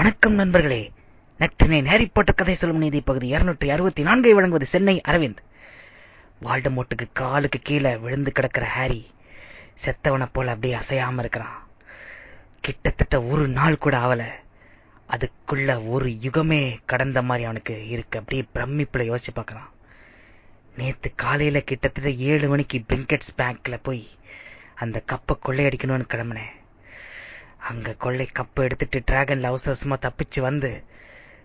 வணக்கம் நண்பர்களே. நற்றினை ஹாரி கதை சொல்லும் நீதி பகுதி இருநூற்றி அறுபத்தி நான்கை வழங்குவது சென்னை அரவிந்த். வால்டமோட்டுக்கு காலுக்கு கீழே விழுந்து கிடக்கிற ஹாரி செத்தவனை போல அப்படியே அசையாம இருக்கிறான். கிட்டத்தட்ட ஒரு நாள் கூட ஆகல அதுக்குள்ள ஒரு யுகமே கடந்த மாதிரி அவனுக்கு இருக்கு. அப்படியே பிரமிப்புல யோசிச்சு பார்க்கறான். நேத்து காலையில கிட்டத்தட்ட ஏழு மணிக்கு பிரிங்கெட்ஸ் பேங்க்ல போய் அந்த கப்பை கொள்ளையடிக்கணும்னு கிளம்பினேன். அங்க கொள்ளை கப்பை எடுத்துட்டு டிராகன்ல அவசரமா தப்பிச்சு வந்து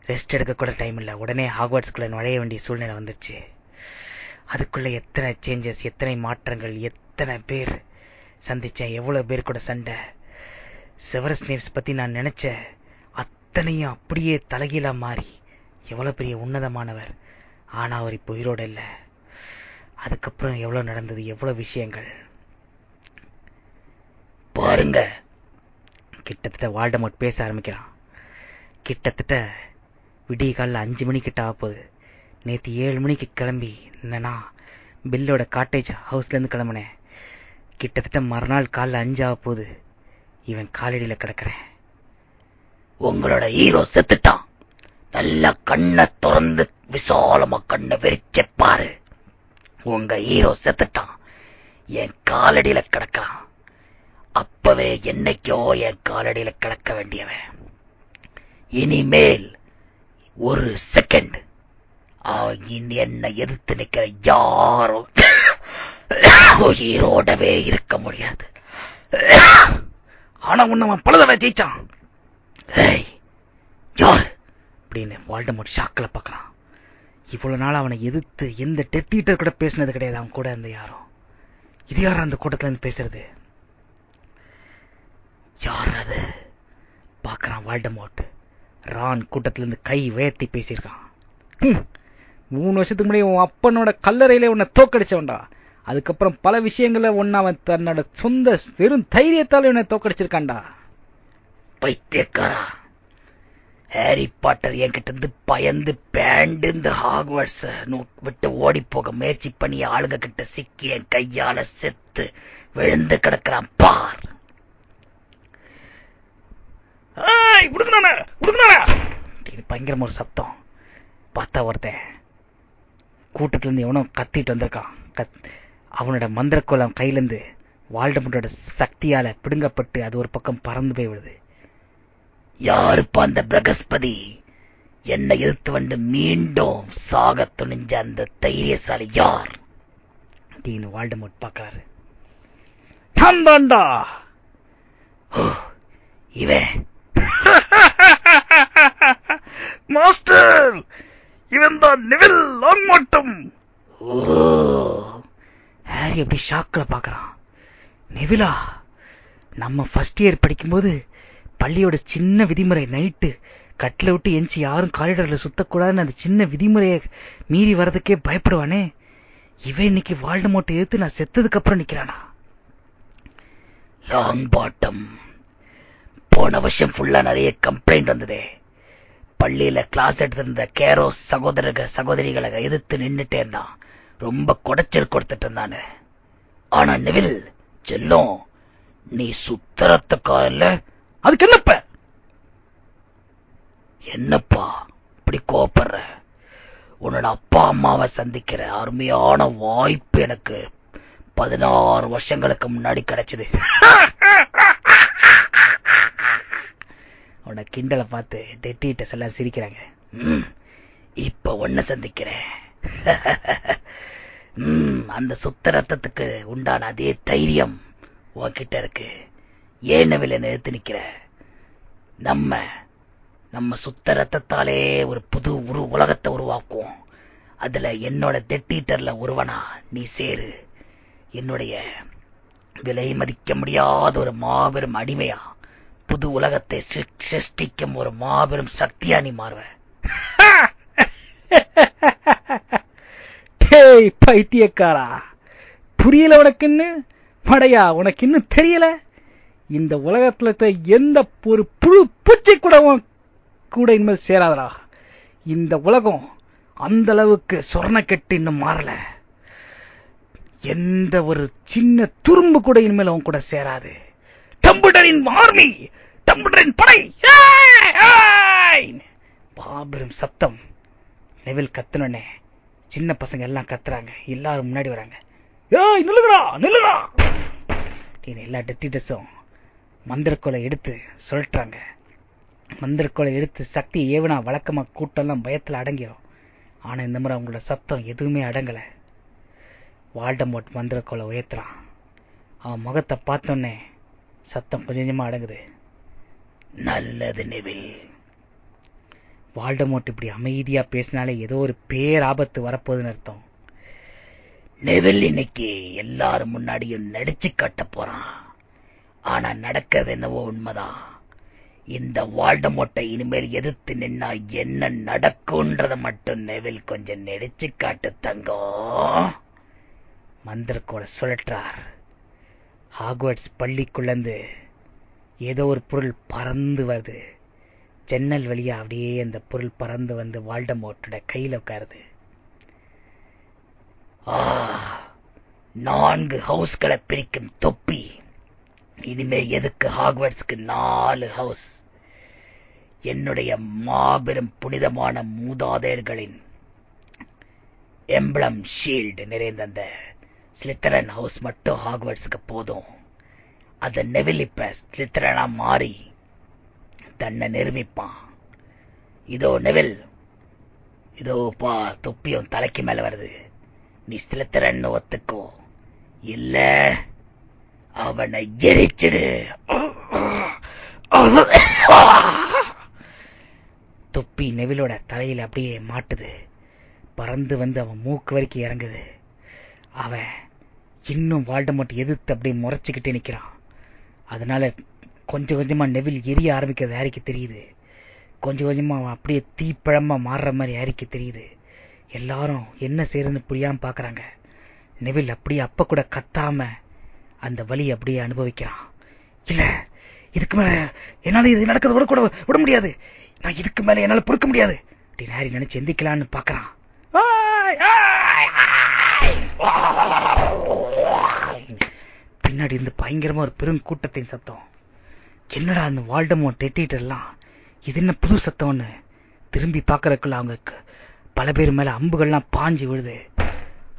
ரெஸ்ட் எடுக்க கூட டைம் இல்ல. உடனே ஹாக்வர்ட்ஸ்குள்ள நுழைய வேண்டிய சூழ்நிலை வந்துருச்சு அதுக்குள்ள எத்தனை சேஞ்சஸ் எத்தனை மாற்றங்கள் எத்தனை பேர் சந்திச்சேன் எவ்வளவு பேர் கூட சண்டை. செவரஸ் நேவ்ஸ் பத்தி நான் நினைச்ச அத்தனையும் அப்படியே தலைகீழா மாறி. எவ்வளவு பெரிய உன்னதமானவர். ஆனா அவர் இப்போ உயிரோடு இல்ல. அதுக்கப்புறம் எவ்வளவு நடந்தது எவ்வளவு விஷயங்கள். பாருங்க. கிட்டத்தட்ட வால்டமோட் பேச ஆரம்பிக்கிறான். கிட்டத்தட்ட விடிய காலில் அஞ்சு மணிக்கிட்ட ஆகப்போகுது. நேற்று ஏழு மணிக்கு கிளம்பி என்னன்னா பில்லோட காட்டேஜ் ஹவுஸ்ல இருந்து கிளம்புனேன். கிட்டத்தட்ட மறுநாள் காலில் அஞ்சு ஆக போகுது இவன் காலடியில கிடக்குறேன். உங்களோட ஹீரோ செத்துட்டான். நல்லா கண்ணை திறந்து விசாலமா கண்ணை விரிச்ச பாரு. உங்க ஹீரோ செத்துட்டான். என் காலடியில கிடக்கிறான். அப்பவே என்னைக்கோ என் காலடியில கலக்க வேண்டியவன். இனிமேல் ஒரு செகண்ட் என்னை எதிர்த்து நிற்கிற யாரும் உயிரோடவே இருக்க முடியாது. ஆனா உன்ன அவன் பலதவை ஜெயிச்சான். யாரு? அப்படின்னு வால்டமோட் ஷாக்கில் பார்க்கறான் இவ்வளவு நாள் அவனை எதிர்த்து எந்த டெத் ஈட்டர் கூட பேசினது கிடையாது அவன் கூட இருந்த யாரும் இது யாரும் அந்த கூட்டத்துல இருந்து பேசுறது? யார் அது? பார்க்கறான் வால்டமோட் ரான் கூட்டத்துல இருந்து கை உயர்த்தி பேசியிருக்கான். மூணு வருஷத்துக்கு முன்னாடி உன் அப்பனோட கல்லறையில உன்னை தோக்கடிச்சவன்டா. அதுக்கப்புறம் பல விஷயங்கள ஒன்னு அவன் தன்னோட சொந்த வெறும் தைரியத்தால் உன்னை தோக்கடிச்சிருக்கான்டா. பைத்தியக்காரா. ஹாரி பாட்டர் என்கிட்ட இருந்து பயந்து பேண்டு இந்த ஹாக்வர்ட்ஸ் விட்டு ஓடி போக முயற்சி பண்ணி ஆளுங்க கிட்ட சிக்கி என் கையால செத்து விழுந்து கிடக்கிறான். பார். பயங்கரமா ஒரு சத்தம். பார்த்தா ஒருத்தன் கூட்டத்துல இருந்து எவனோ கத்திட்டு வந்திருக்கான். அவனோட மந்திரக்கோலம் கையில இருந்து வால்டமுட்டோட சக்தியால பிடுங்கப்பட்டு அது ஒரு பக்கம் பறந்து போய் விடுது யாருப்பா அந்த பிரகஸ்பதி? என்னை எதிர்த்து வந்து மீண்டும் சாக துணிஞ்ச அந்த தைரியசாலி யார்? அப்படின்னு வால்டமுட் பார்க்கிறாரு. நான் தாண்டா இவன் மாஸ்டர்! இவன் தான் நிவில் லாங்மாட்டம்! ஹாரி அப்படி ஷாக்ல பாக்குறான் நெவிலா நம்ம ஃபர்ஸ்ட் இயர் படிக்கும்போது பள்ளியோட சின்ன விதிமுறை நைட்டு கட்டில விட்டு எஞ்சி யாரும் காரிடர்ல சுத்தக்கூடாதுன்னு அந்த சின்ன விதிமுறையை மீறி வர்றதுக்கே பயப்படுவானே? இவன் இன்னைக்கு வாழ்ட மோட்டை எடுத்து நான் செத்ததுக்கு அப்புறம் நிக்கிறானா? லாங் பாட்டம் போன வருஷம் ஃபுல்லா நிறைய கம்ப்ளைண்ட் வந்ததே. பள்ளியில கிளாஸ் எடுத்திருந்த கேரோ சகோதரக சகோதரிகளை எதிர்த்து நின்னுட்டே இருந்தான் ரொம்ப குடைச்சல் கொடுத்துட்டு இருந்தானு. ஆனா நிவில் செல்லும் நீ சுத்தரத்துக்காரல்ல அதுக்கு என்னப்ப? என்னப்பா இப்படி கோபப்படுற? உன்னோட அப்பா அம்மாவை சந்திக்கிற அருமையான வாய்ப்பு எனக்கு பதினாறு வருஷங்களுக்கு முன்னாடி கிடைச்சது. அவனோட கிண்டலை பார்த்து டெட்டிட்டஸ் எல்லாம் சிரிக்கிறாங்க. இப்ப ஒன்ன சந்திக்கிறேன். அந்த சுத்த ரத்தத்துக்கு உண்டான அதே தைரியம் உன்கிட்ட இருக்கு. ஏன் நவில நிக்கிற? நம்ம நம்ம சுத்த ரத்தத்தாலே ஒரு புது உரு உலகத்தை உருவாக்குவோம். அதுல என்னோட டெட்டீட்டர்ல ஒருவனா நீ சேரு. என்னுடைய விலை மதிக்க முடியாத ஒரு மாபெரும் அடிமையா புது உலகத்தை சிருஷ்டிக்கும் ஒரு மாபெரும் சக்தியா நீ மாறுவ. பைத்தியக்காரா. புரியல உனக்குன்னு? படையா உனக்கு இன்னும் தெரியல? இந்த உலகத்துல எந்த ஒரு புழு பூச்சி கூட கூட இனிமேல் சேராதரா இந்த உலகம் அந்த அளவுக்கு சொர்ண கெட்டு இன்னும் மாறல. எந்த ஒரு சின்ன துரும்பு கூட இனிமேல் அவன் கூட சேராது. டம்புடரின் ஆர்மி டம்புடரின் படை. பாபரும் சத்தம். நெவில் கத்துனே சின்ன பசங்க எல்லாம் கத்துறாங்க. எல்லாரும் முன்னாடி வராங்க. ஏய் நில்லுங்கடா நில்லுங்கடா. எல்லா டெத்திடஸும் மந்திரக்கோலை எடுத்து சொல்லிட்டாங்க மந்திரக்கோலை எடுத்து சக்தி ஏவனா வழக்கமா கூட்டம்லாம் பயத்துல அடங்கிரும். ஆனா இந்த முறை அவங்களோட சத்தம் எதுவுமே அடங்கல. வால்டமோட் மந்திரக்கோலை உயர்த்துறான். அவன் முகத்தை பார்த்தோன்னே சத்தம் கொஞ்சம் கொஞ்சமா அடங்குது. நல்லது நெவில். வால்டமோட் இப்படி அமைதியா பேசினாலே ஏதோ ஒரு பேராபத்து வரப்போகுதுன்னு அர்த்தம். நெவில் இன்னைக்கு எல்லாரும் முன்னாடியும் நடிச்சு காட்ட போறான். ஆனா நடக்கிறது என்னவோ உண்மைதான். இந்த வால்டமோட்டை இனிமேல் எதிர்த்து நின்னா என்ன நடக்கும்ன்றத மட்டும் நெவில் கொஞ்சம் நெடிச்சு காட்டு தங்கம் மந்திரக்கோட சுழற்றார். ஹாக்வர்ட்ஸ் பள்ளிக்குள்ளந்து ஏதோ ஒரு பொருள் பறந்து வருது. ஜன்னல் வழியா அப்படியே அந்த பொருள் பறந்து வந்து வால்டமோட்டோட கையில உட்காருது. நான்கு ஹவுஸ்களை பிரிக்கும் தொப்பி. இனிமே எதுக்கு ஹாக்வர்ட்ஸ்க்கு நாலு ஹவுஸ்? என்னுடைய மாபெரும் புனிதமான மூதாதையர்களின் எம்பளம் ஷீல்டு நிறைந்த அந்த ஸ்லித்தரன் ஹவுஸ் மட்டும் ஹாக்வர்ட்ஸுக்கு போதும். அத நெவில் இப்ப ஸ்லித்தரனா மாறி தன்னை நிரூபிப்பான். இதோ நெவில் இதோ பா தொப்பியும் தலைக்கு மேல வருது. நீ ஸ்லித்தரன் ஒத்துக்கோ. இல்ல அவனை எரிச்சிடு. தொப்பி நெவிலோட தலையில அப்படியே மாட்டுது. பறந்து வந்து அவன் மூக்கு வரைக்கும் இறங்குது. அவன் இன்னும் வால்டமோட் எதிர்த்து அப்படியே முறைச்சுக்கிட்டே நிற்கிறான் அதனால கொஞ்சம் கொஞ்சமா நெவில் எரிய ஆரம்பிக்கிறது ஹாரிக்கு தெரியுது. கொஞ்சம் கொஞ்சமா அவன் அப்படியே தீப்பழமா மாறுற மாதிரி ஹாரிக்கு தெரியுது. எல்லாரும் என்ன செய்யறதுன்னு புரியாம பாக்குறாங்க. நெவில் அப்படியே அப்போ கூட கத்தாம அந்த வழி அப்படியே அனுபவிக்கிறான். இல்ல இதுக்கு மேல என்னால இது நடக்கிறது விட கூட விட முடியாது. நான் இதுக்கு மேல என்னால பொறுக்க முடியாது. அப்படின்னு ஹாரி நினைச்சு எந்திக்கலான்னு பாக்குறான். பின்னாடி இருந்து பயங்கரமா ஒரு பெரும் கூட்டத்தின் சத்தம். என்னடா அந்த வால்டமோ டெட்டிட்டு எல்லாம் இது என்ன புது சத்தம்னு? திரும்பி பார்க்கறக்குள்ள அவங்க பல பேர் மேல அம்புகள்லாம் பாஞ்சு விழுது.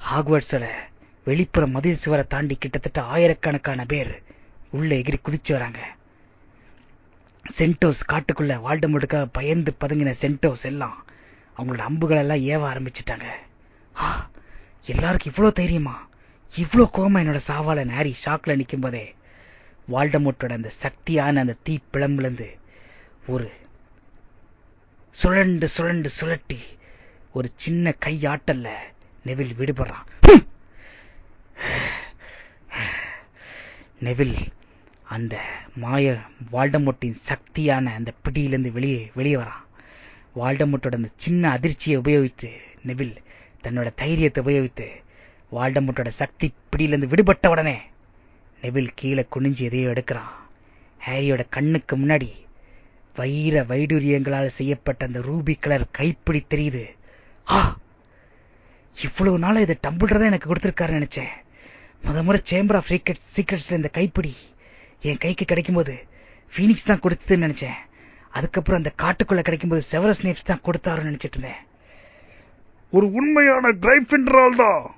ஹாக்வர்ட்ஸோட வெளிப்புற மதில் சுவரை தாண்டி கிட்டத்தட்ட ஆயிரக்கணக்கான பேர் உள்ள எகிரி குதிச்சு வராங்க. சென்டோஸ் காட்டுக்குள்ள வால்டமோடுக்காக பயந்து பதுங்கின சென்டோஸ் எல்லாம் அவங்களோட அம்புகள் எல்லாம் ஏவ ஆரம்பிச்சிட்டாங்க. எல்லாருக்கும் இவ்வளவு தைரியமா? இவ்வளவு கோமா என்னோட சாவால நேரி ஷாக்ல நிக்கும் போதே வால்டமோட்டோட அந்த சக்தியான அந்த தீ பிளம்பிலிருந்து ஒரு சுழண்டு சுழண்டு சுழட்டி ஒரு சின்ன கையாட்டல்ல நெவில் விடுபடுறான். நெவில் அந்த மாய வால்டமோட்டின் சக்தியான அந்த பிடியிலிருந்து வெளியே வெளியே வரான். வால்டமோட்டோட அந்த சின்ன அதிர்ச்சியை உபயோகித்து நெவில் தன்னோட தைரியத்தை உபயோகித்து வால்டமோட்டோட சக்தி பிடியிலிருந்து விடுபட்ட உடனே நெவில் கீழே குனிஞ்சு எதையோ எடுக்கிறான். ஹாரியோட கண்ணுக்கு முன்னாடி வைர வைடூரியங்களால் செய்யப்பட்ட அந்த ரூபி கலர் கைப்பிடி தெரியுது. இவ்வளவு நாள் இதை டம்பிள்டர் தான் எனக்கு கொடுத்துருக்காரு நினைச்சேன். முத முறை சேம்பர் ஆஃப் சீக்ரெட்ஸ்ல இந்த கைப்பிடி என் கைக்கு கிடைக்கும்போது ஃபீனிக்ஸ் தான் கொடுத்ததுன்னு நினைச்சேன். அதுக்கப்புறம் அந்த காட்டுக்குள்ள கிடைக்கும் போது செவரஸ் நேப்ஸ் தான் கொடுத்தாருன்னு நினைச்சிட்டு இருந்தேன். ஒரு உண்மையான கிரைஃபின்டரால் தான்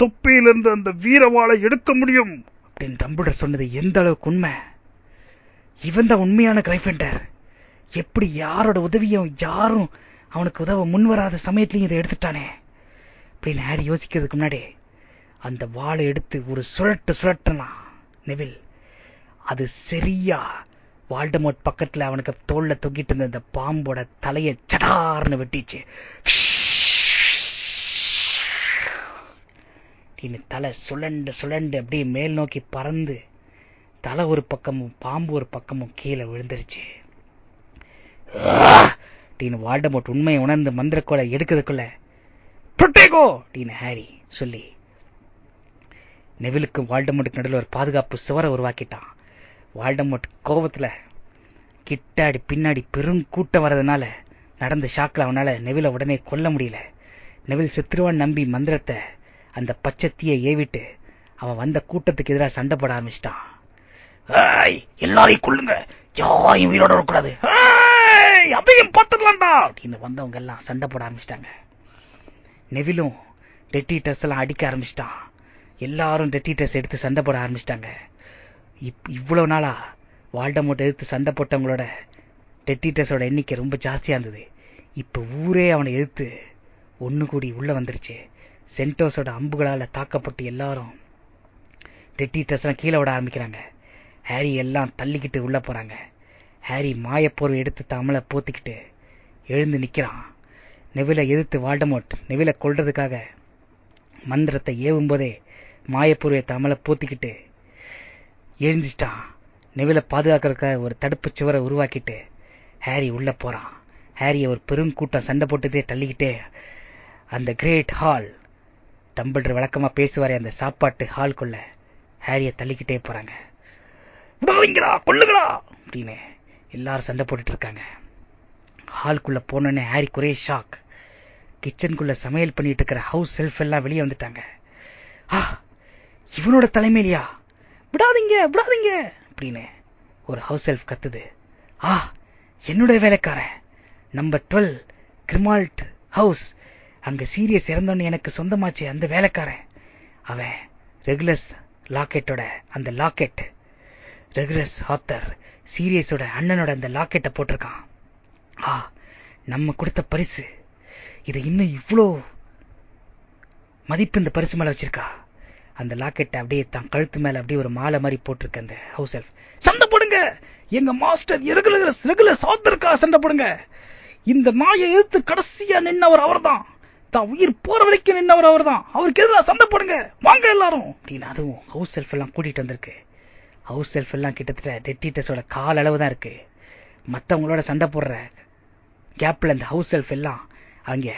தொப்பியிலிருந்து அந்த வீரவாளை எடுக்க முடியும். அப்படின்னு டம்பிள்டர் சொன்னது எந்த அளவுக்கு உண்மை? இவன் தான் உண்மையான கிரைஃபெண்டர் எப்படி யாரோட உதவியும் யாரும் அவனுக்கு உதவ முன்வராத சமயத்திலையும் இதை எடுத்துட்டானே? அப்படின்னு ஹாரி யோசிக்கிறதுக்கு முன்னாடி அந்த வாளை எடுத்து ஒரு சுழட்டு சுழட்டலாம் நெவில் அது சரியா வால்டமோட் பக்கத்துல அவனுக்கு தோல்ல தொங்கிட்டு இருந்த அந்த பாம்போட தலையை சடார்னு வெட்டிச்சு. தலை சுழண்டு சுழண்டு அப்படியே மேல் நோக்கி பறந்து தலை ஒரு பக்கமும் பாம்பு ஒரு பக்கமும் கீழே விழுந்துருச்சு. அப்படின்னு வால்டமோட் உண்மையை உணர்ந்து மந்திரக்கோலை எடுக்கிறதுக்குள்ள புரட்டேகோ! அப்படின்னு ஹாரி சொல்லி நெவிலுக்கும் வால்டமோட்டுக்கு நடுவில் ஒரு பாதுகாப்பு சுவரை உருவாக்கிட்டான். வால்டமோட் கோபத்துல கிட்டாடி பின்னாடி பெரும் கூட்டம் வர்றதுனால நடந்த ஷாக்ல அவனால நெவில உடனே கொல்ல முடியல. நெவில் செத்துருவான் நம்பி மந்திரத்தை அந்த பச்சத்தியை ஏவிட்டு அவன் வந்த கூட்டத்துக்கு எதிராக சண்டை போட ஆரம்பிச்சிட்டான். எல்லாரையும் கொள்ளுங்க யாரையும் உயிரோட வரக்கூடாது அதையும் பார்த்துடலாம்டா அப்படின்னு வந்தவங்க எல்லாம் சண்டை போட ஆரம்பிச்சிட்டாங்க. நெவிலும் டெட்டிட்டஸ் எல்லாம் அடிக்க ஆரம்பிச்சிட்டான். எல்லாரும் டெட்டிட்டஸ் எடுத்து சண்டை போட ஆரம்பிச்சிட்டாங்க. இவ்வளவு நாளா வால்டமோட் எதிர்த்து சண்டை போட்டவங்களோட டெட்டிட்டஸோட எண்ணிக்கை ரொம்ப ஜாஸ்தியா இருந்தது. இப்ப ஊரே அவனை எதிர்த்து ஒண்ணு கூடி உள்ள வந்துருச்சு. சென்டோஸோட அம்புகளால் தாக்கப்பட்டு எல்லாரும் டெட்டிட்டஸ்லாம் கீழே விட ஆரம்பிக்கிறாங்க. ஹாரி எல்லாம் தள்ளிக்கிட்டு உள்ள போறாங்க. ஹாரி மாயப்போர்வை எடுத்து தமிழை போத்திக்கிட்டு எழுந்து நிற்கிறான் நெவில எதிர்த்து வால்டமோட் நெவில கொள்றதுக்காக மந்திரத்தை ஏவும் போதே மாயப்பூர்வை தமிழை போத்திக்கிட்டு எழுந்துட்டான் நெவில பாதுகாக்கிறதுக்காக ஒரு தடுப்பு சுவரை உருவாக்கிட்டு ஹாரி உள்ள போறான். ஹாரிய ஒரு பெருங்கூட்டம் சண்டை போட்டுதே தள்ளிக்கிட்டே அந்த கிரேட் ஹால் டம்பிள்டர் வழக்கமா பேசுவாரே அந்த சாப்பாட்டு ஹால்குள்ள. ஹாரிய தள்ளிக்கிட்டே போறாங்க. விடாதீங்களா கொள்ளுங்களா அப்படின்னு எல்லாரும் சண்டை போட்டுட்டு இருக்காங்க. ஹால்குள்ள போனோடனே ஹாரி ஒரே ஷாக். கிச்சனுக்குள்ள சமையல் பண்ணிட்டு இருக்கிற ஹவுஸ் செல்ஃப் எல்லாம் வெளியே வந்துட்டாங்க. ஆ இவனோட தலைமையிலையா? விடாதீங்க விடாதீங்க! அப்படின்னு ஒரு ஹவுஸ் செல்ஃப் கத்துது. ஆ என்னோட வேலைக்காரன் நம்பர் டுவெல் கிரிமால்ட் ஹவுஸ் அங்க சீரியஸ் இறந்தோன்னு எனக்கு சொந்தமாச்சு அந்த வேலைக்காரன். அவன் ரெகுலஸ் லாக்கெட்டோட அந்த லாக்கெட் ரெகுலஸ் ஹாத்தர் சீரியஸோட அண்ணனோட அந்த லாக்கெட்டை போட்டிருக்கான். ஆ நம்ம கொடுத்த பரிசு. இது இன்னும் இவ்வளோ மதிப்பு இந்த பரிசு மேல வச்சிருக்கா? அந்த லாக்கெட்டை அப்படியே தான் கழுத்து மேல அப்படியே ஒரு மாலை மாதிரி போட்டிருக்க அந்த ஹவுஸ் எல்ஃப் சண்டை போடுங்க! எங்க மாஸ்டர் ரெகுலர் ரெகுலர் சாத்திருக்கா சண்டை போடுங்க! இந்த நாயை எதிர்த்து கடைசியா நின்னவர் அவர்தான். தான் உயிர் போற வரைக்கும் நின்னவர் அவர்தான். அவருக்கு எதிராக சண்டை போடுங்க. வாங்க எல்லாரும். அப்படின்னு அதுவும் ஹவுஸ் செல்ஃப் எல்லாம் கூட்டிட்டு வந்திருக்கு. ஹவுஸ் செல்ஃப் எல்லாம் கிட்டத்தட்ட டெட்டிட்டஸோட கால் அளவு தான் இருக்கு. மத்தவங்களோட சண்டை போடுற கேப்ல இந்த ஹவுஸ் செல்ஃப் எல்லாம் அவங்க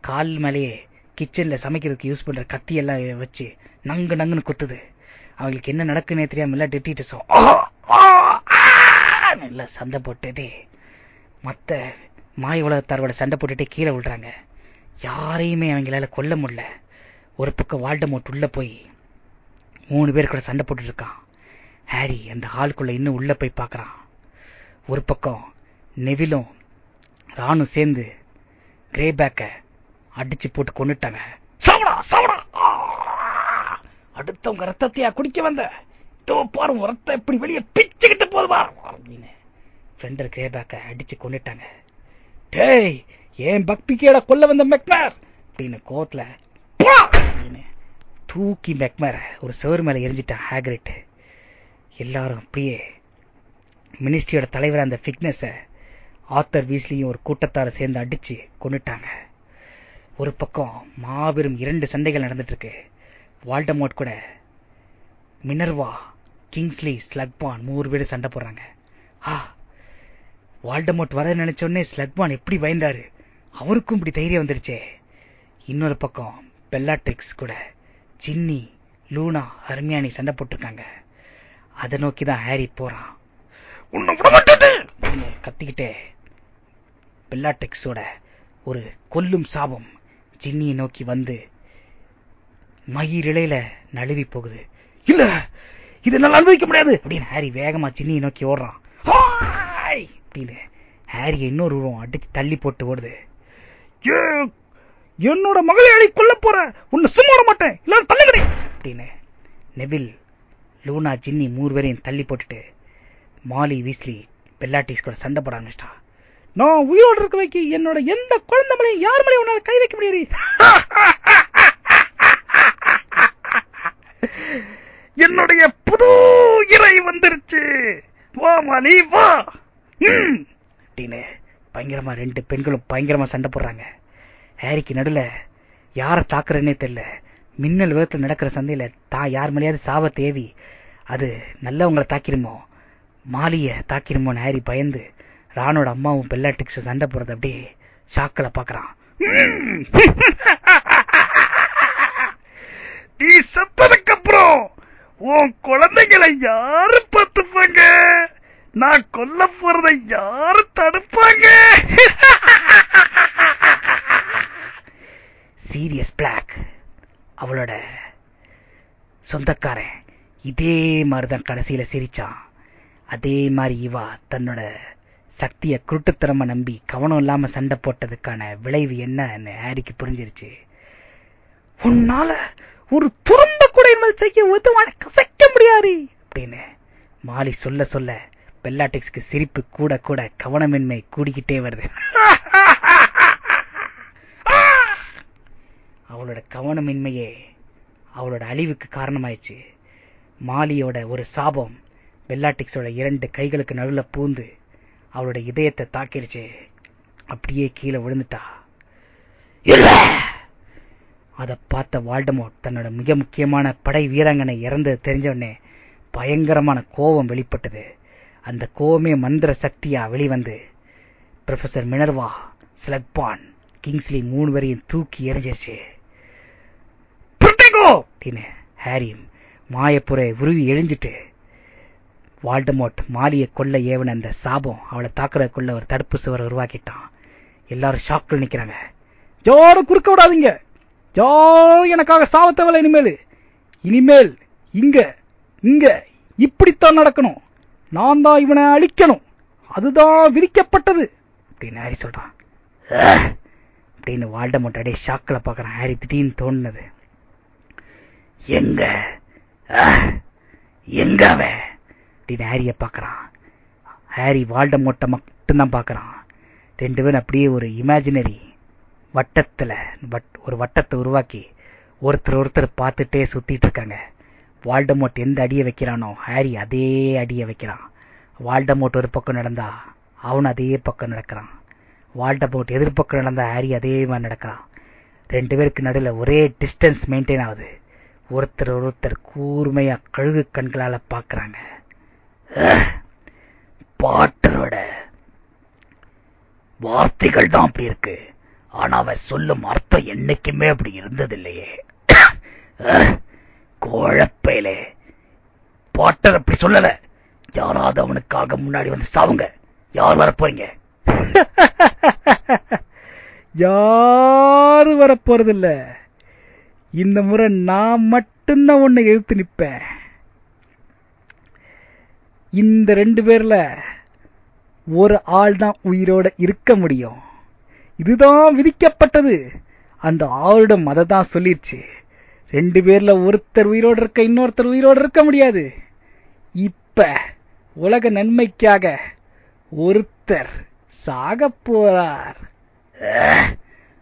கால் மேலேயே கிச்சன்ல சமைக்கிறதுக்கு யூஸ் பண்ற கத்தி எல்லாம் வச்சு நங்கு நங்குன்னு குத்துது. அவங்களுக்கு என்ன நடக்குன்னே தெரியாம எல்லாம் டெட்டிட்டஸும் நல்லா சண்டை போட்டுட்டு மத்த மாய உலகத்தாரோட சண்டை போட்டுட்டு கீழே விடுறாங்க யாரையுமே அவங்களால கொல்ல முடியல. ஒரு பக்கம் வால்டமோட் உள்ள போய் மூணு பேர் கூட சண்டை போட்டுட்டு இருக்கான். ஹாரி அந்த ஹாலுக்குள்ள இன்னும் உள்ள போய் பார்க்கறான். ஒரு பக்கம் நெவிலும் ராணும் சேர்ந்து கிரேபேக்க அடிச்சு போட்டு கொண்டுட்டாங்க சாவடா சாவடா! அடுத்தவங்க ரத்தத்தையா குடிக்க வந்த? தோ பாரு ரத்தம் எப்படி வெளியே பிச்சுக்கிட்டு போதுவா அப்படின்னு ஃப்ரெண்டர் கிரேபேக்க அடிச்சு கொண்டுட்டாங்க டேய் ஏன் பக்பிக்கேட கொல்ல வந்த மெக்மர்? அப்படின்னு கோத்துல தூக்கி மெக்மர ஒரு சுவர் மேல எரிஞ்சிட்டான் ஹேக்ரிட். எல்லாரும் அப்படியே மினிஸ்ட்ரியோட தலைவர் அந்த ஃபிட்னஸ ஆத்தர் வீஸ்லியும் ஒரு கூட்டத்தார சேர்ந்து அடிச்சு கொண்டுட்டாங்க ஒரு பக்கம் மாபெரும் இரண்டு சண்டைகள் நடந்துட்டு இருக்கு வால்டமோட் கூட மினர்வா கிங்ஸ்லி ஸ்லக்பான் மூணு பேர் சண்டை போடுறாங்க. ஆ வால்டமோட் வர நினைச்சோடனே ஸ்லக்பான் எப்படி பயந்தாரு? அவருக்கும் இப்படி தைரியம் வந்துருச்சே. இன்னொரு பக்கம் பெல்லாட்ரிக்ஸ் கூட சின்னி லூனா ஹர்மியானி சண்டை போட்டிருக்காங்க. அதை நோக்கி தான் ஹாரி போறான். உன்னை விட மாட்டேன் கத்திக்கிட்டே பெல்லாட்ரிக்ஸோட ஒரு கொல்லும் சாபம் ஜின்னியை நோக்கி வந்து மயிரிழையில நழுவி போகுது. இல்ல இது நல்லா அனுபவிக்க முடியாது! அப்படின்னு ஹாரி வேகமா சின்னியை நோக்கி ஓடுறான். அப்படின்னு ஹாரியை இன்னொரு உருவம் அடிச்சு தள்ளி போட்டு ஓடுது. என்னோட மகளை கொல்ல போற. உன்னை சும்மா மாட்டேன். இல்லாத தள்ளுகிறே அப்படின்னு நெவில் லூனா ஜின்னி மூர்வரையும் பேரையும் தள்ளி போட்டுட்டு மாலி வீஸ்லி பெல்லாட்டிஸ் கூட சண்டை போட ஆரம்பிச்சிட்டா நான் உயிரோடு இருக்க வைக்க என்னோட எந்த குழந்தை மேலையும் யார் மலையும் உன்னால கை வைக்க முடியாது. என்னுடைய புது இறை வந்துருச்சு. வா மாலி வா. அப்படின்னு பயங்கரமா ரெண்டு பெண்களும் பயங்கரமா சண்டை போடுறாங்க. ஹாரிக்கு நடுல யாரை தாக்குறேன்னே தெரியல. மின்னல் வேகத்துல நடக்கிற சந்தையில தான் யார் மேலேயாவது சாவ தேவி அது நல்லவங்களை தாக்கிருமோ? மாலிய தாக்கிருமோன்னு ஹாரி பயந்து ராணோட அம்மாவும் பெல்லாட்டிக்ஸ் சண்டை போடுறது அப்படியே ஷாக்களை பாக்குறான். நீ செத்ததுக்கு அப்புறம் உன் குழந்தைங்களை யாரு பார்த்துப்பாங்க? நான் கொல்ல போறதை யாரு தடுப்பாங்க? சீரியஸ் பிளாக் அவளோட சொந்தக்காரன் இதே மாதிரிதான் கடைசியில சிரிச்சான். அதே மாதிரி இவா தன்னோட சக்தியை குருட்டுத்தனமா நம்பி கவனம் இல்லாம சண்டை போட்டதுக்கான விளைவு என்னன்னு ஹாரிக்கு புரிஞ்சிருச்சு. உன்னால ஒரு துரும்ப கூட செய்ய உதவான கசைக்க முடியாது அப்படின்னு மாலி சொல்ல சொல்ல பெல்லாட்டிக்ஸ்க்கு சிரிப்பு கூட கூட கவனமின்மை கூடிக்கிட்டே வருது. அவளோட கவனமின்மையே அவளோட அழிவுக்கு காரணமாயிடுச்சு. மாலியோட ஒரு சாபம் பெல்லாட்டிக்ஸோட இரண்டு கைகளுக்கு நடுவுல பூந்து அவளோட இதயத்தை தாக்கிருச்சு அப்படியே கீழே விழுந்துட்டா. இல்ல! பார்த்த வால்டமோட் தன்னோட மிக முக்கியமான படை வீராங்கனை இறந்தது தெரிஞ்ச உடனே பயங்கரமான கோபம் வெளிப்பட்டது. அந்த கோமே மந்திர சக்தியா வெளிவந்து ப்ரொஃபசர் மினர்வா ஸ்லக்பான் கிங்ஸ்லி மூணு வரையும் தூக்கி எறிஞ்சிருச்சு. அப்படின்னு மாயப்புரை உருவி எழிஞ்சிட்டு வால்டமோட் மாலிய கொல்ல ஏவன அந்த சாபம் அவளை தாக்குறதுக்குள்ள ஒரு தடுப்பு சுவரை உருவாக்கிட்டான். எல்லாரும் ஷாக்ல நிக்கிறாங்க. யாரும் குறுக்க விடாதீங்க. யாரும் எனக்காக சாவத்தவளை இனிமேல். இனிமேல் இங்க இங்க இப்படித்தான் நடக்கணும். நான் தான் இவனை அழிக்கணும். அதுதான் விரிக்கப்பட்டது. அப்படின்னு ஹாரி சொல்றான். அப்படின்னு வால்டமோட் அடைய ஷாக்கில் பார்க்கறான் ஹாரி திடீர்னு தோணுனது. எங்க? எங்க அவன்? அப்படின்னு ஹாரிய பார்க்கறான் ஹாரி வால்டமோட்டை மட்டும்தான் பார்க்கறான் ரெண்டு பேரும் அப்படியே ஒரு இமேஜினரி வட்டத்துல ஒரு வட்டத்தை உருவாக்கி ஒருத்தர் ஒருத்தர் பார்த்துட்டே சுத்திட்டு இருக்காங்க. வால்டமோட் எந்த அடியை வைக்கிறானோ ஹாரி அதே அடியை வைக்கிறான். வால்டமோட் ஒரு பக்கம் நடந்தா அவன் அதே பக்கம் நடக்கிறான். வால்டமோட் எதிர்பக்கம் நடந்தா ஹாரி அதே மாதிரி நடக்கிறான். ரெண்டு பேருக்கு நடுவில் ஒரே டிஸ்டன்ஸ் மெயின்டைன் ஆகுது. ஒருத்தர் ஒருத்தர் கூர்மையா கழுகு கண்களால பாக்குறாங்க பாட்டரோட வார்த்தைகள் தான் அப்படி இருக்கு. ஆனா அவன் சொல்லும் அர்த்தம் என்னைக்குமே அப்படி இருந்தது இல்லையே கோழப்பையிலே பாட்டர் அப்படி சொல்லல. யாராவது அவனுக்காக முன்னாடி வந்து சாவுங்க. யார் வர போறீங்க வரப்போறது இல்ல இந்த முறை நான் மட்டும்தான் உன்னை எதிர்த்து நிப்பேன் இந்த ரெண்டு பேர்ல ஒரு ஆள் தான் உயிரோட இருக்க முடியும். இதுதான் விதிக்கப்பட்டது. அந்த ஆளுடம் அதை தான் சொல்லிருச்சு. ரெண்டு பேர்ல ஒருத்தர் உயிரோடு இருக்க இன்னொருத்தர் உயிரோடு இருக்க முடியாது. இப்ப உலக நன்மைக்காக ஒருத்தர் சாக போறார்.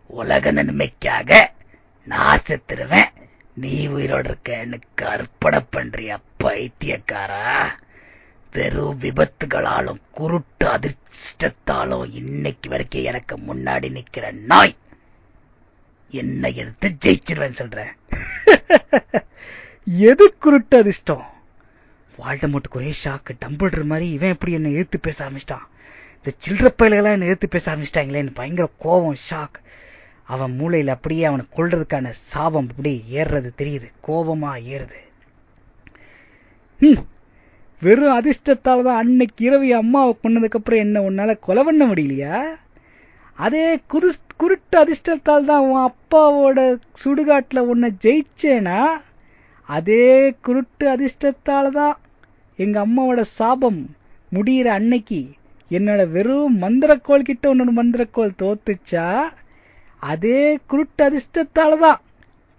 உலக நன்மைக்காக நான் செத்துருவேன் நீ உயிரோடு இருக்க எனக்கு அர்ப்பண பண்றிய பைத்தியக்காரா? வெறும் விபத்துகளாலும் குருட்டு அதிர்ஷ்டத்தாலும் இன்னைக்கு வரைக்கும் எனக்கு முன்னாடி நிக்கிற நாய் என்ன எடுத்து ஜெயிச்சிருவேன் சொல்றேன். எது குருட்டு அதிர்ஷ்டம்? வால்டமோட்டுக்கு ஒரே ஷாக்கு டம்பிள்ற மாதிரி இவன் எப்படி என்ன எதிர்த்து பேச ஆரம்பிச்சிட்டான்? இந்த சில்லற பயல்களா என்ன எதிர்த்து பேச ஆரம்பிச்சிட்டாங்களேன்னு பயங்கர கோபம் ஷாக் அவன் மூளையில அப்படியே அவனை கொள்றதுக்கான சாபம் அப்படியே ஏறுறது தெரியுது? கோபமா ஏறுது. வெறும் அதிர்ஷ்டத்தால தான் அன்னைக்கு இரவு அம்மாவை கொண்டதுக்கு அப்புறம் என்ன உன்னால கொலை பண்ண முடியலையா? அதே குரு குருட்டு அதிர்ஷ்டத்தால் தான் உன் அப்பாவோட சுடுகாட்டுல உன்னை ஜெயிச்சேனா? அதே குருட்டு அதிர்ஷ்டத்தால் தான் எங்க அம்மாவோட சாபம் முடியிற அன்னைக்கு என்னோட வெறும் மந்திரக்கோள் கிட்ட உன்னோட மந்திரக்கோள் தோத்துச்சா? அதே குருட்டு அதிர்ஷ்டத்தால தான்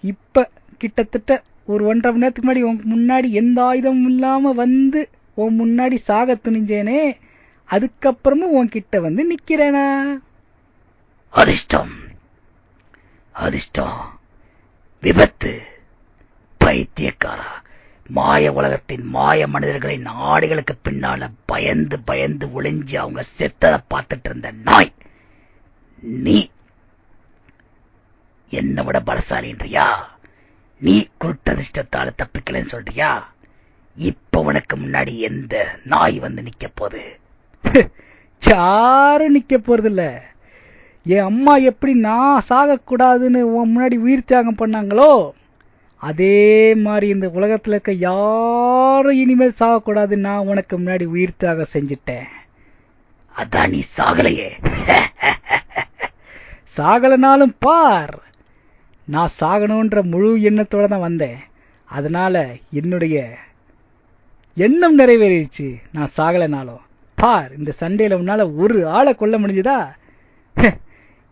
இப்ப கிட்டத்தட்ட ஒரு ஒன்றரை மணி நேரத்துக்கு முன்னாடி உன் முன்னாடி எந்த ஆயுதமும் இல்லாம வந்து உன் முன்னாடி சாக துணிஞ்சேனே அதுக்கப்புறமும் உன்கிட்ட வந்து நிக்கிறேனா? அதிர்ஷ்டம். அதிர்ஷ்டம். விபத்து. பைத்தியக்காரா. மாய உலகத்தின் மாய மனிதர்களின் ஆடைகளுக்கு பின்னால பயந்து பயந்து ஒளிஞ்சு அவங்க செத்ததை பார்த்துட்டு இருந்த நாய். நீ என்ன விட பலசாலின்றியா நீ குருட்டதிர்ஷ்டத்தால தப்பிக்கலன்னு சொல்றியா? இப்ப உனக்கு முன்னாடி எந்த நாய் வந்து நிக்க போது யாரும் நிக்க போறதில்ல. என் அம்மா எப்படி நான் சாகக்கூடாதுன்னு உன் முன்னாடி உயிர் தியாகம் பண்ணாங்களோ? அதே மாதிரி இந்த உலகத்தில் இருக்க யாரும் இனிமேல் சாகக்கூடாது நான் உனக்கு முன்னாடி உயிர் தியாகம் செஞ்சிட்டேன். அதான் நீ சாகலையே. சாகலனாலும் பார் நான் சாகணுன்ற முழு எண்ணத்தோட தான் வந்தேன். அதனால என்னுடைய எண்ணம் நிறைவேறிடுச்சு நான் சாகலனாலும். பார் இந்த சண்டையில உன்னால ஒரு ஆளை கொல்ல முடிஞ்சுதா?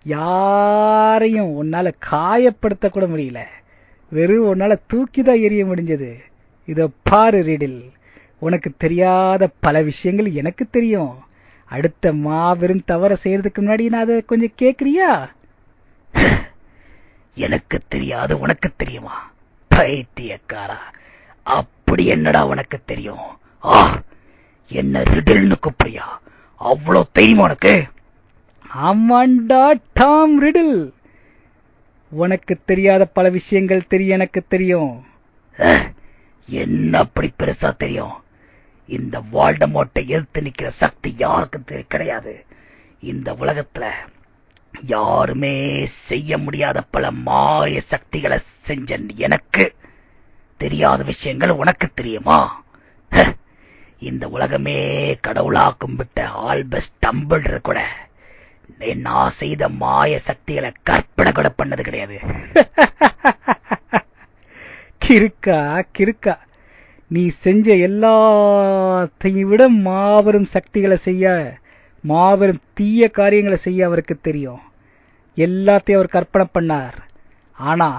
யாரையும் உன்னால காயப்படுத்த கூட முடியல. வெறும் உன்னால தூக்கிதான் எரிய முடிஞ்சது. இதோ பாரு ரீடில். உனக்கு தெரியாத பல விஷயங்கள் எனக்கு தெரியும். அடுத்த மாபெரும் தவற செய்யறதுக்கு முன்னாடி நான் அதை கொஞ்சம் கேக்குறியா? எனக்கு தெரியாது உனக்கு தெரியுமா? பைத்தியக்காரா அப்படி என்னடா உனக்கு தெரியும்? ஆ என்ன ரிடில்னு கூப்பிடுறியா? அவ்வளவு தெரியுமா உனக்கு? ஆமாண்டா டாம் ரிடில். உனக்கு தெரியாத பல விஷயங்கள் தெரியும் எனக்கு தெரியும். என்ன அப்படி பெருசா தெரியும்? இந்த வால்டமோட்டை எதிர்த்து நிக்கிற சக்தி யாருக்கு தெரிய கிடையாது. இந்த உலகத்துல யாருமே செய்ய முடியாத பல மாய சக்திகளை செஞ்ச எனக்கு தெரியாத விஷயங்கள் உனக்கு தெரியுமா? இந்த உலகமே கடவுளா கும்பிட்ட ஆல்பஸ் டம்பிள் கூட நான் செய்த மாய சக்திகளை கற்பனை கூட பண்ணது கிடையாது. கிறுக்கா கிறுக்கா. நீ செஞ்ச எல்லாத்தையும் விட மாபெரும் சக்திகளை செய்ய மாபெரும் தீய காரியங்களை செய்ய அவருக்கு தெரியும். எல்லாத்தையும் அவர் கற்பனை பண்ணார். ஆனா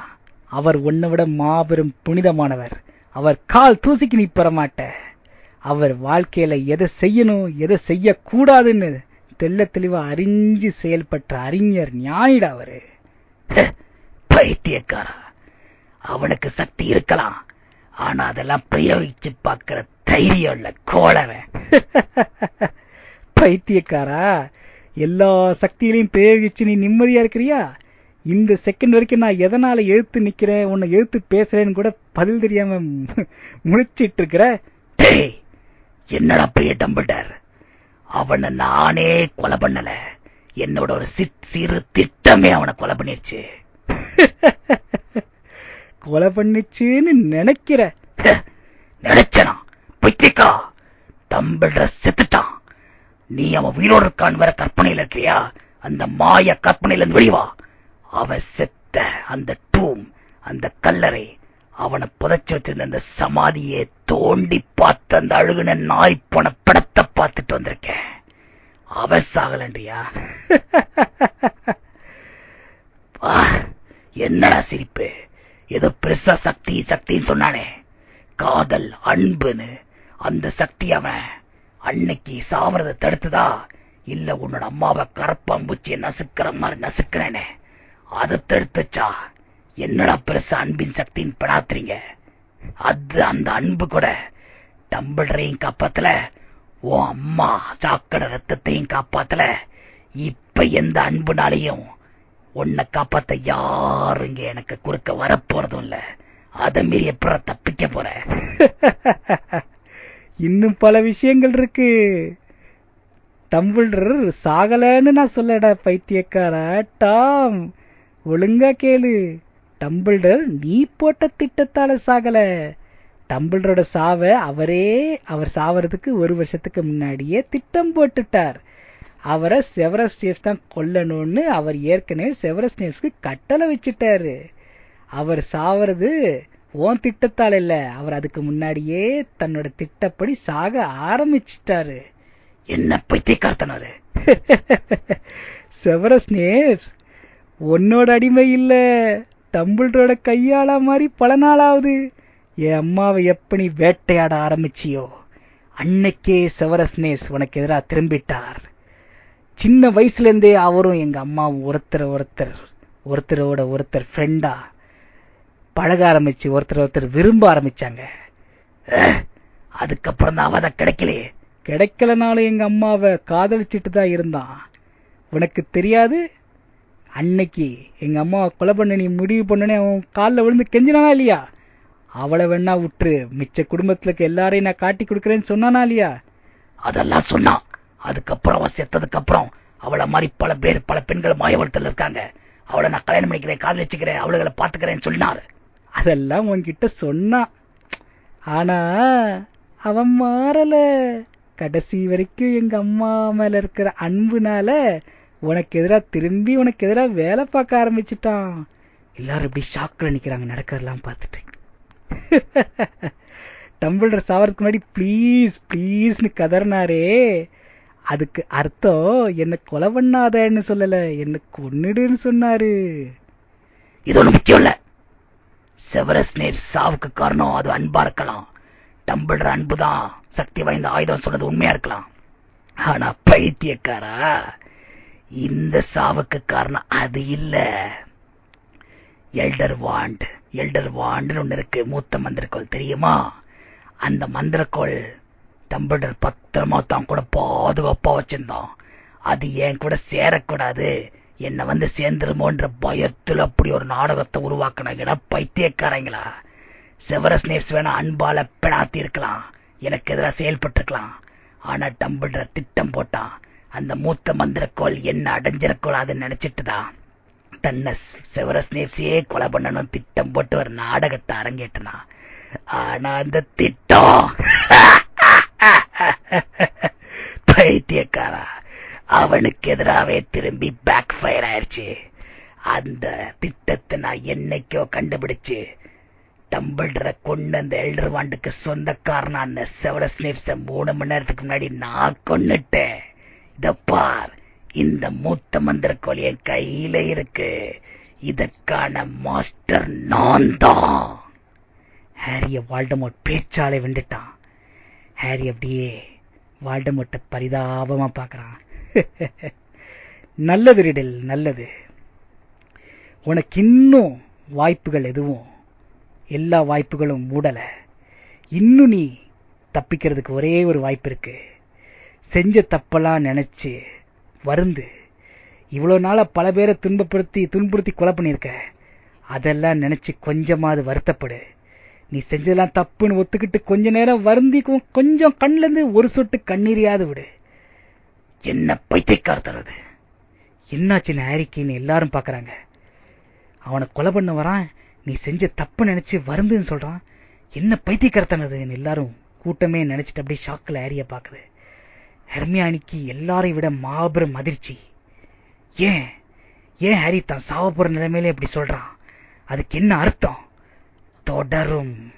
அவர் உன்னை விட மாபெரும் புனிதமானவர். அவர் கால் தூசிக்கு நீ பெறமாட்ட. அவர் வாழ்க்கையில எதை செய்யணும் எதை செய்யக்கூடாதுன்னு தெள்ள தெளிவா அறிஞ்சு செயல்பட்ட அறிஞர் ஞானிடா அவரு. பைத்தியக்காரா. அவனுக்கு சக்தி இருக்கலாம். ஆனா அதெல்லாம் பிரயோகிச்சு பார்க்கிற தைரியம் இல்ல கோளவன். பைத்தியக்காரா எல்லா சக்திகளையும் பிரயோகிச்சு நீ நிம்மதியா இருக்கிறியா? இந்த செகண்ட் வரைக்கும் நான் எதனால எழுத்து நிக்கிறேன் உன்னை எழுத்து பேசுறேன்னு கூட பதில் தெரியாம முழிச்சிட்டு இருக்கிற? டேய் என்னடா பெரிய டம்பிள்டர்? அவனை நானே கொலை பண்ணல. என்னோட ஒரு சிற் சிறு திட்டமே அவனை கொலை பண்ணிருச்சு. கொலை பண்ணிச்சுன்னு நினைக்கிற. நினைச்சனா? பைத்தியக்கா டம்பிள்டர் செத்துட்டான். நீ அவன் உயிரோடு இருக்கான் வேற கற்பனையில இருக்கிறியா? அந்த மாய கற்பனையில இருந்து வெளிவா அவன் செத்த அந்த டூம் அந்த கல்லறை அவனை புதைச்சு வச்சிருந்த அந்த சமாதியை தோண்டி பார்த்து அந்த அழுகுன நாய் போன படத்தை பார்த்துட்டு வந்திருக்கேன். அவன் சாகலன்றியா என்னடா சிரிப்பு? ஏதோ பெருசா சக்தி சக்தின்னு சொன்னானே. காதல் அன்புன்னு. அந்த சக்தி அவன். அன்னைக்கு சாவறத தடுத்துதா? இல்ல உன்னோட அம்மாவை கரப்பாம்பூச்சி நசுக்கிற மாதிரி நசுக்கிறேனே அதை தடுத்துச்சா? என்னடா பெருசா அன்பின் சக்தின்னு படாத்துறீங்க? அது அந்த அன்பு கூட டம்பிள்ரையும் கப்பத்துல. உன் அம்மா சாக்கடை ரத்தத்தையும் காப்பாத்தல. இப்ப எந்த அன்புனாலையும் உன்னை காப்பாத்த யாருங்க எனக்கு குறுக்க வரப்போறதும் இல்ல. அதை மீறி எப்பற தப்பிக்க போற? இன்னும் பல விஷயங்கள் இருக்கு. டம்பிள்டர் சாகலன்னு நான் சொல்லடா பைத்தியக்கார. டாம் ஒழுங்கா கேளு. டம்பிள்டர் நீ போட்ட திட்டத்தால சாகல. டம்பிள்டரோட சாவ அவரே அவர் சாவறதுக்கு ஒரு வருஷத்துக்கு முன்னாடியே திட்டம் போட்டுட்டார். அவரை செவரஸ் ஸ்டேப்ஸ் தான் கொல்லணும்னு அவர் ஏற்கனவே செவரஸ் ஸ்டேப்ஸ்க்கு கட்டளை வச்சுட்டாரு. அவர் சாவறது உன் திட்டத்தால் இல்ல. அவர் அதுக்கு முன்னாடியே தன்னோட திட்டப்படி சாக ஆரம்பிச்சிட்டாரு. என்ன பைத்தியக்காரத்தனாரு. செவரஸ் நேப்ஸ் உன்னோட அடிமை இல்லை. டம்பிள்டரோட கையாளா மாதிரி பல நாளாவது. என் அம்மாவை எப்ப நீ வேட்டையாட ஆரம்பிச்சியோ அன்னைக்கே செவரஸ்னேஸ் உனக்கு எதிராக திரும்பிட்டார். சின்ன வயசுல இருந்தே அவரும் எங்க அம்மாவும் ஒருத்தர் ஒருத்தர் ஒருத்தரோட ஒருத்தர் ஃப்ரெண்டா பழக ஆரம்பிச்சு ஒருத்தர் ஒருத்தர் விரும்ப ஆரம்பிச்சாங்க. அதுக்கப்புறம் தான் அவ கிடைக்கலையே. கிடைக்கலனாலும் எங்க அம்மாவை காதலிச்சிட்டு தான் இருந்தான். உனக்கு தெரியாது? அன்னைக்கு எங்க அம்மாவை கொலை பண்ண நீ முடிவு பண்ணனே அவன் காலில் விழுந்து கெஞ்சினானா இல்லையா? அவளை வேணா விட்டுரு மிச்ச குடும்பத்துல இருக்க எல்லாரையும் நான் காட்டி கொடுக்கறேன்னு சொன்னானா இல்லையா? அதெல்லாம் சொன்னான் அதுக்கப்புறம் அவன் செத்ததுக்கு அப்புறம் அவளை மாதிரி பல பேர் பல பெண்கள் மாயவளத்துல இருக்காங்க. அவளை நான் கல்யாணம் பண்ணிக்கிறேன் காதலிச்சுக்கிறேன் அவளுகளை பாத்துக்கிறேன்னு சொன்னாரு. அதெல்லாம் உன்கிட்ட சொன்னான் ஆனா அவன் மாறல. கடைசி வரைக்கும் எங்க அம்மா மேல இருக்கிற அன்புனால உனக்கு எதிரா திரும்பி உனக்கு எதிரா வேலை பார்க்க ஆரம்பிச்சிட்டான். எல்லாரும் இப்படி ஷாக்ல நிக்கிறாங்க நடக்கிறதெல்லாம் பார்த்துட்டு. டம்பிள்டர் சாவறதுக்கு முன்னாடி ப்ளீஸ் ப்ளீஸ்னு கதறினாரே. அதுக்கு அர்த்தம் என்ன கொலை பண்ணாதன்னு சொல்லல என்ன கொன்னுடுன்னு சொன்னாரு. இது ஒண்ணு முக்கியம் இல்ல. செவரஸ் நேர் சாவுக்கு காரணம் அது அன்பா இருக்கலாம். டம்பிள்ற அன்புதான் சக்தி வாய்ந்த ஆயுதம் சொன்னது உண்மையா இருக்கலாம். ஆனா பைத்தியக்காரா இந்த சாவுக்கு காரணம் அது இல்ல. எல்டர் வாண்ட் எல்டர் வாண்ட் ஒண்ணு இருக்கு மூத்த மந்திரக்கோள் தெரியுமா? அந்த மந்திரக்கோள் டம்பிள்டர் பத்திரமா தான் கூட பாதுகாப்பா வச்சிருந்தோம் அது என் கூட சேரக்கூடாது? என்ன வந்து சேர்ந்துருமோன்ற பயத்துல அப்படி ஒரு நாடகத்தை உருவாக்கினாங்கடா பைத்தியக்காரங்களா? செவரஸ் நேப்ஸ் வேணா அன்பால பிணாத்தி இருக்கலாம். எனக்கு எதிராக செயல்பட்டிருக்கலாம். ஆனா டம்பிள்டர் திட்டம் போட்டான். அந்த மூத்த மந்திரக்கோள் என்ன அடைஞ்சிடக்கூடாதுன்னு நினைச்சிட்டுதான். தன்னை செவரஸ் நேப்ஸையே கொலை பண்ணணும் திட்டம் போட்டு ஒரு நாடகத்தை அரங்கேட்டனா ஆனா அந்த திட்டம். பைத்தியக்காரா அவனுக்கு எதிராகவே திரும்பி பேக் ஃபயர் ஆயிடுச்சு அந்த திட்டத்தை நான் என்னைக்கோ கண்டுபிடிச்சு டம்பிள்டரை கொண்டு அந்த எல்டர் வாண்டுக்கு சொந்தக்காரனான செவல ஸ்னேப்ஸ மூணு மணி நேரத்துக்கு முன்னாடி நான் கொன்னுட்டேன். இத பார். இந்த மூத்த மந்திர என் கையில இருக்கு. இதற்கான மாஸ்டர் நான் தான் ஹாரிய வால்டமோட் பேச்சாலே வெண்டுட்டான். ஹாரி அப்படியே வால்டமோட்டை பரிதாபமா பாக்குறான் நல்லது ரிடில் நல்லது. உனக்கு இன்னும் வாய்ப்புகள் எதுவும்? எல்லா வாய்ப்புகளும் மூடல. இன்னும் நீ தப்பிக்கிறதுக்கு ஒரே ஒரு வாய்ப்பு இருக்கு. செஞ்ச தப்பெல்லாம் நினைச்சு வருந்து இவ்வளவு நாளா பல பேரை துன்பப்படுத்தி துன்புறுத்தி கொலை பண்ணியிருக்க. அதெல்லாம் நினைச்சு கொஞ்சமாவது வருத்தப்படு. நீ செஞ்சதெல்லாம் தப்புன்னு ஒத்துக்கிட்டு கொஞ்ச நேரம் வருந்தி கொஞ்சம் கண்ணுல இருந்து ஒரு சொட்டு கண்ணீரியாது விடு. என்ன பைத்தியக்காரத்தனது என்னாச்சுன்னு ஹாரிக்கின்னு எல்லாரும் பாக்குறாங்க. அவனை கொலை பண்ண வரான் நீ செஞ்ச தப்பு நினைச்சு வருந்துன்னு சொல்றான். என்ன பைத்தியக்காரத்தனதுன்னு எல்லாரும் கூட்டமே நினைச்சிட்டு அப்படியே ஷாக்கில் ஹாரியை பார்க்குது ஹெர்மியானிக்கு எல்லாரையும் விட மாபெரும் அதிர்ச்சி. ஏன்? ஏன் ஹாரி தான் சாவ போற நிலைமையில இப்படி சொல்றான்? அதுக்கு என்ன அர்த்தம்? தொடரும்.